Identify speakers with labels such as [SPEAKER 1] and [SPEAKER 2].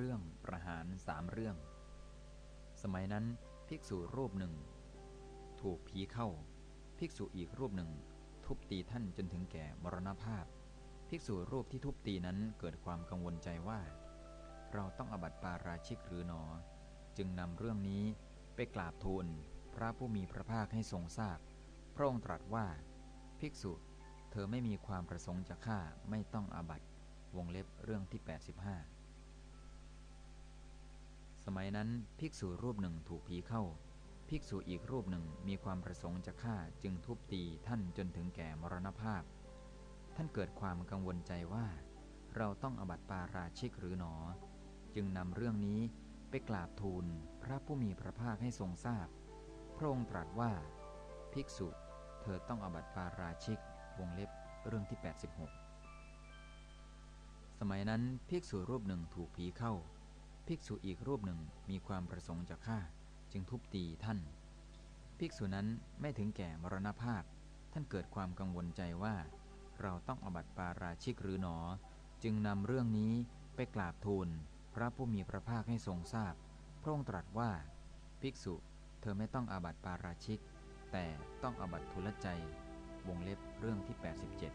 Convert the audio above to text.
[SPEAKER 1] เรื่องประหารสามเรื่อง สมัยนั้นภิกษุรูปหนึ่ง ถูกผีเข้า ภิกษุอีกรูปหนึ่ง ทุบตีท่านจนถึงแก่มรณภาพ ภิกษุรูปที่ทุบตีนั้นเกิดความกังวลใจว่า เราต้องอบัติปาราชิกหรือหนอ จึงนำเรื่องนี้ไปกราบทูลพระผู้มีพระภาคให้ทรงทราบพระองค์ตรัสว่า ภิกษุ เธอไม่มีความประสงค์จะฆ่าไม่ต้องอาบัติวงเล็บเรื่องที่ 85ส มัยนั้นภิกษุรูปหนึ่งถูกผีเข้า ภิกษุอีกรูปหนึ่งมีความประสงค์จะฆ่าจึงทุบตีท่านจนถึงแก่มรณภาพ ท่านเกิดความกังวลใจว่า เราต้องอบัติปาราชิกหรือหนอ จึงนำเรื่องนี้ไปกราบทูลพระผู้มีพระภาคให้ทรงทราบพระองค์ตรัสว่า ภิกษุเธอต้องอบัติปาราชิกวงเล็บเรื่องที่ 86 สมัยนั้นภิกษุรูปหนึ่งถูกผีเข้า ภิกษุอีกรูปหนึ่งมีความประสงค์จะฆ่า จึงทุบตีท่าน ภิกษุนั้นไม่ถึงแก่มรณภาพ ท่านเกิดความกังวลใจว่า เราต้องอบัติปาราชิกหรือหนอ จึงนำเรื่องนี้ไปกราบทูล พระผู้มีพระภาคให้ทรงทราบ พระองค์ตรัสว่า ภิกษุเธอไม่ต้องอาบัติปาราชิก แต่ต้องอาบัติทุลใจ วงเล็บเรื่องที่ 87